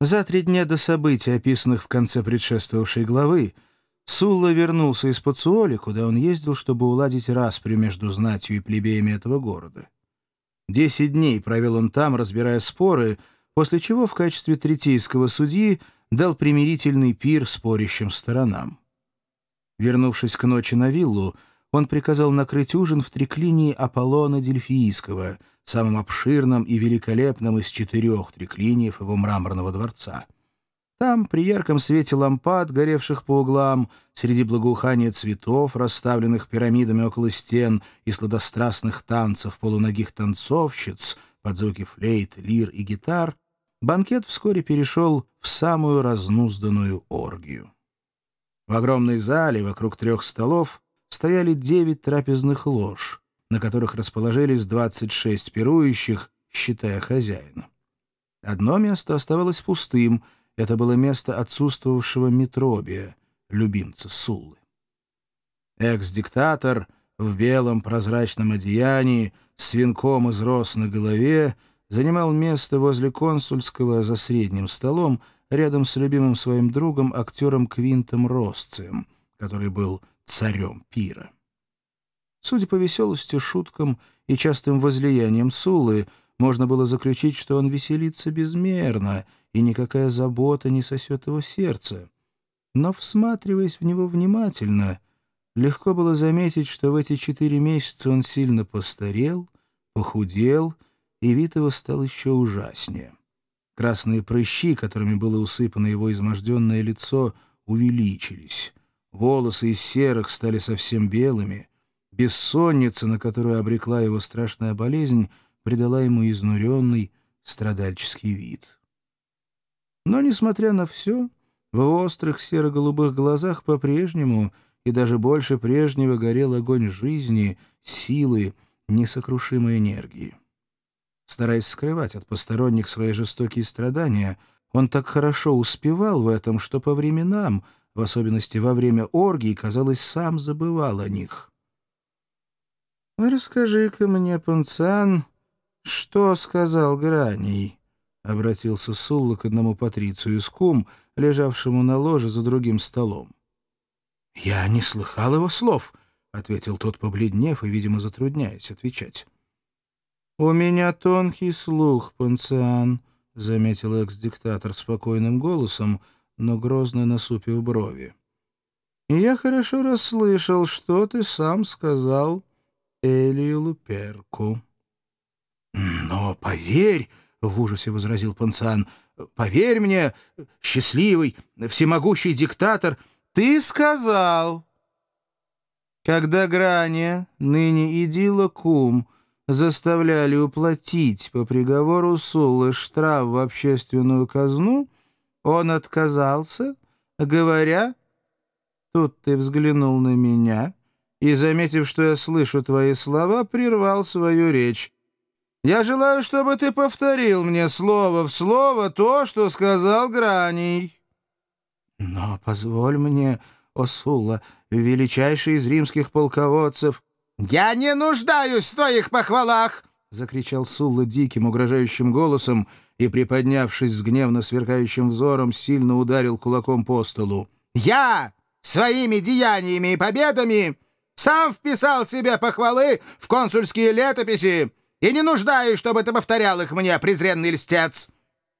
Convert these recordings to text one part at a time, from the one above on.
За три дня до событий, описанных в конце предшествовавшей главы, Сулла вернулся из Пацуоли, куда он ездил, чтобы уладить распрю между знатью и плебеями этого города. Десять дней провел он там, разбирая споры, после чего в качестве третейского судьи дал примирительный пир спорящим сторонам. Вернувшись к ночи на виллу, он приказал накрыть ужин в триклинии Аполлона Дельфийского, самым обширным и великолепным из четырех триклиниев его мраморного дворца. Там, при ярком свете лампад, горевших по углам, среди благоухания цветов, расставленных пирамидами около стен и сладострастных танцев полуногих танцовщиц, под звуки флейт, лир и гитар, банкет вскоре перешел в самую разнузданную оргию. В огромной зале вокруг трех столов стояли девять трапезных лож, на которых расположились 26 пирующих, считая хозяина. Одно место оставалось пустым — это было место отсутствовавшего Митробия, любимца Суллы. Экс-диктатор в белом прозрачном одеянии, с венком из роз на голове, занимал место возле консульского за средним столом рядом с любимым своим другом актером Квинтом Росцием, который был царем пира. Судя по веселости, шуткам и частым возлияниям Сулы, можно было заключить, что он веселится безмерно — и никакая забота не сосет его сердце. Но, всматриваясь в него внимательно, легко было заметить, что в эти четыре месяца он сильно постарел, похудел, и вид его стал еще ужаснее. Красные прыщи, которыми было усыпано его изможденное лицо, увеличились. Волосы из серых стали совсем белыми. Бессонница, на которую обрекла его страшная болезнь, придала ему изнуренный, страдальческий вид. Но, несмотря на все, в острых серо-голубых глазах по-прежнему и даже больше прежнего горел огонь жизни, силы, несокрушимой энергии. Стараясь скрывать от посторонних свои жестокие страдания, он так хорошо успевал в этом, что по временам, в особенности во время оргии, казалось, сам забывал о них. «Расскажи-ка мне, Панцан, что сказал Граний?» — обратился Сулла к одному патрицию из кум, лежавшему на ложе за другим столом. — Я не слыхал его слов, — ответил тот, побледнев и, видимо, затрудняясь отвечать. — У меня тонкий слух, Панциан, — заметил экс-диктатор спокойным голосом, но грозно насупив брови. — Я хорошо расслышал, что ты сам сказал Элию Луперку. — Но поверь, — в ужасе возразил Панциан. «Поверь мне, счастливый, всемогущий диктатор, ты сказал...» Когда Грания, ныне Идила Кум, заставляли уплатить по приговору Сулы штраф в общественную казну, он отказался, говоря, «Тут ты взглянул на меня» и, заметив, что я слышу твои слова, прервал свою речь. Я желаю, чтобы ты повторил мне слово в слово то, что сказал Граний. Но позволь мне, Осула, величайший из римских полководцев. Я не нуждаюсь в твоих похвалах! — закричал Сулла диким, угрожающим голосом и, приподнявшись с гневно сверкающим взором, сильно ударил кулаком по столу. «Я своими деяниями и победами сам вписал себе похвалы в консульские летописи и не нуждаюсь, чтобы ты повторял их мне, презренный льстец.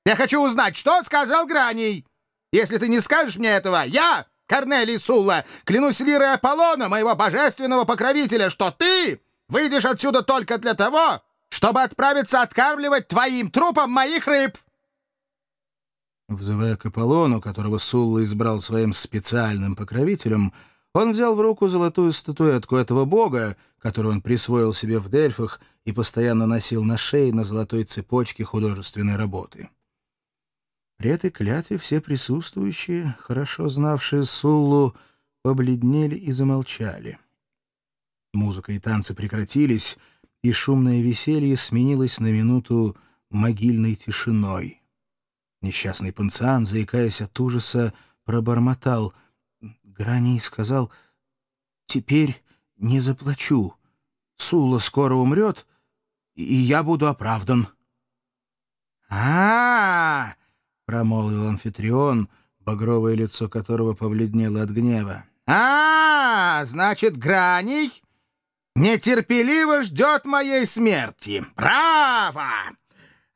Я хочу узнать, что сказал Граний. Если ты не скажешь мне этого, я, Корнелий Сулла, клянусь лирой Аполлона, моего божественного покровителя, что ты выйдешь отсюда только для того, чтобы отправиться откармливать твоим трупом моих рыб». Взывая к Аполлону, которого Сулла избрал своим специальным покровителем, он взял в руку золотую статуэтку этого бога, которую он присвоил себе в Дельфах и постоянно носил на шее на золотой цепочке художественной работы. При этой клятве все присутствующие, хорошо знавшие Суллу, побледнели и замолчали. Музыка и танцы прекратились, и шумное веселье сменилось на минуту могильной тишиной. Несчастный панциан, заикаясь от ужаса, пробормотал. Граний сказал, «Теперь не заплачу. Сула скоро умрет, и я буду оправдан. — А, -а, -а промолвил анфитрион, багровое лицо которого побледнело от гнева. «А, значит, Граний нетерпеливо ждет моей смерти. Браво!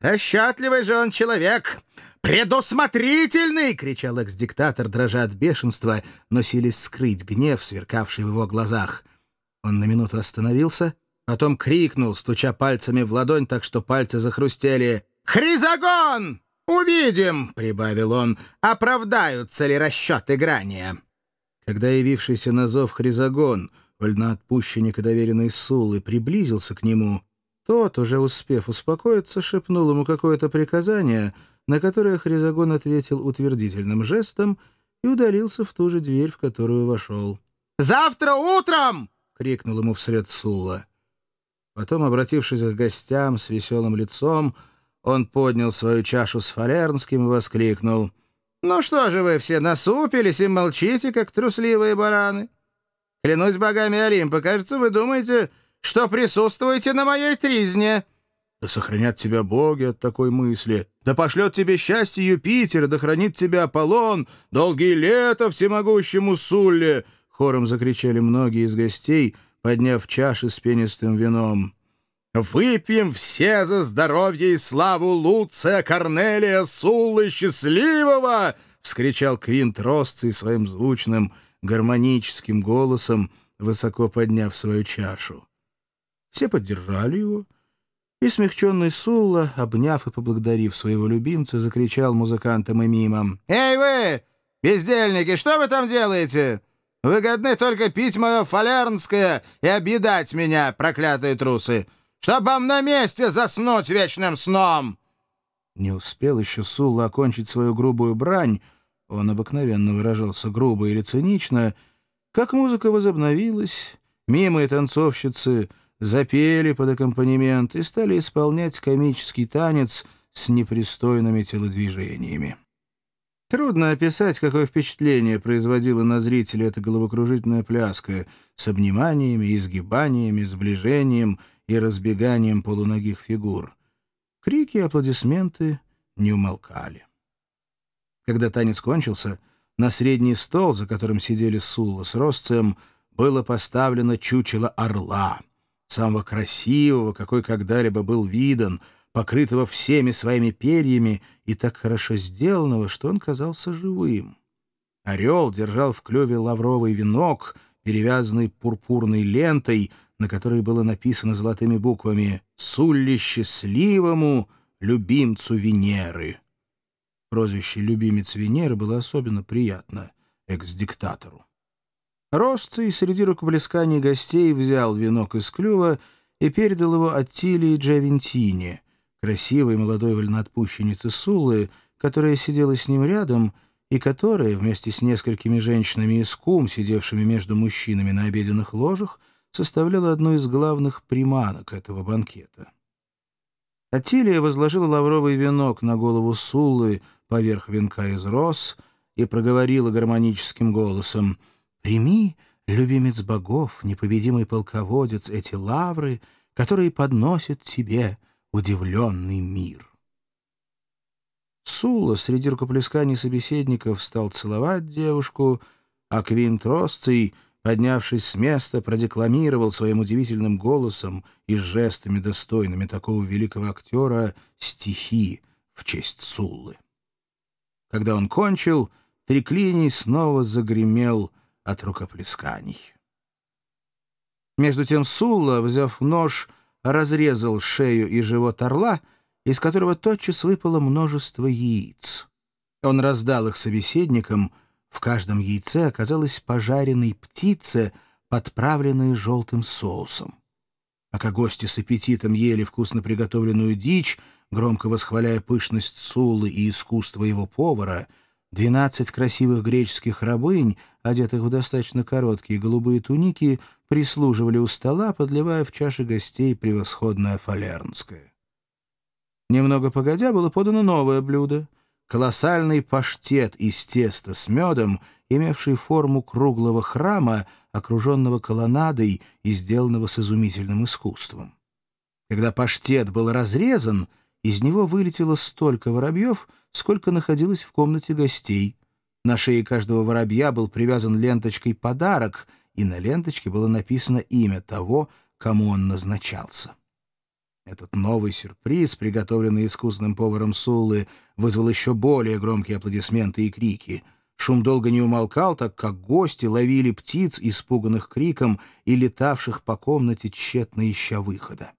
Расчетливый же он человек, предусмотрительный!» — кричал экс-диктатор, дрожа от бешенства, но силясь скрыть гнев, сверкавший в его глазах. Он на минуту остановился, потом крикнул, стуча пальцами в ладонь так, что пальцы захрустели. «Хризагон! Увидим!» — прибавил он. «Оправдаются ли расчеты Грания?» Когда явившийся на зов Хризагон, вольноотпущенник и доверенный Сулы, приблизился к нему, тот, уже успев успокоиться, шепнул ему какое-то приказание, на которое Хризагон ответил утвердительным жестом и удалился в ту же дверь, в которую вошел. «Завтра утром!» — крикнул ему вслед Сула. Потом, обратившись к гостям с веселым лицом, он поднял свою чашу с фалернским и воскликнул. «Ну что же вы все насупились и молчите, как трусливые бараны? Клянусь богами Олимпа, кажется, вы думаете, что присутствуете на моей тризне». «Да сохранят тебя боги от такой мысли! Да пошлет тебе счастье Юпитер, да хранит тебя Аполлон! Долгие лета всемогущему Сулле!» Хором закричали многие из гостей, подняв чаши с пенистым вином. Выпьем все за здоровье и славу Луция Корнелия Суллы Счастливого!» — вскричал Квинт Росций своим звучным гармоническим голосом, высоко подняв свою чашу. Все поддержали его, и смягченный Сулла, обняв и поблагодарив своего любимца, закричал музыкантам и мимам. «Эй вы, бездельники, что вы там делаете? Вы годны только пить мое фалернское и объедать меня, проклятые трусы!» чтобы вам на месте заснуть вечным сном!» Не успел еще Сулла окончить свою грубую брань, он обыкновенно выражался грубо или цинично, как музыка возобновилась, мимо и танцовщицы запели под аккомпанемент и стали исполнять комический танец с непристойными телодвижениями. Трудно описать, какое впечатление производила на зрителя эта головокружительная пляска с обниманиями, изгибаниями, сближением — и разбеганием полуногих фигур. Крики и аплодисменты не умолкали. Когда танец кончился, на средний стол, за которым сидели Сула с Росцием, было поставлено чучело орла, самого красивого, какой когда-либо был видан, покрытого всеми своими перьями и так хорошо сделанного, что он казался живым. Орел держал в клюве лавровый венок, перевязанный пурпурной лентой, на которой было написано золотыми буквами «Сулли счастливому любимцу Венеры». Прозвище «любимец Венеры» было особенно приятно экс-диктатору. Росций среди рукоплесканий гостей взял венок из клюва и передал его Аттилии Джавентине, красивой молодой вольноотпущеннице Сулы, которая сидела с ним рядом и которая, вместе с несколькими женщинами из кум, сидевшими между мужчинами на обеденных ложах, составляла одну из главных приманок этого банкета. Атилия возложила лавровый венок на голову Суллы поверх венка из роз и проговорила гармоническим голосом «Прими, любимец богов, непобедимый полководец, эти лавры, которые подносят тебе удивленный мир». Сулла среди рукоплесканий собеседников стал целовать девушку, а Квинт Росций — поднявшись с места, продекламировал своим удивительным голосом и жестами, достойными такого великого актера, стихи в честь Суллы. Когда он кончил, Триклиний снова загремел от рукоплесканий. Между тем Сулла, взяв нож, разрезал шею и живот орла, из которого тотчас выпало множество яиц. Он раздал их собеседникам — в каждом яйце оказалась пожаренной птица, подправленная желтым соусом. Пока гости с аппетитом ели вкусно приготовленную дичь, громко восхваляя пышность Сулы и искусство его повара, двенадцать красивых греческих рабынь, одетых в достаточно короткие голубые туники, прислуживали у стола, подливая в чаши гостей превосходное фалернское. Немного погодя было подано новое блюдо — колоссальный паштет из теста с медом, имевший форму круглого храма, окруженного колоннадой и сделанного с изумительным искусством. Когда паштет был разрезан, из него вылетело столько воробьев, сколько находилось в комнате гостей. На шее каждого воробья был привязан ленточкой подарок, и на ленточке было написано имя того, кому он назначался. Этот новый сюрприз, приготовленный искусным поваром Суллы, вызвал еще более громкие аплодисменты и крики. Шум долго не умолкал, так как гости ловили птиц, испуганных криком, и летавших по комнате, тщетно ища выхода.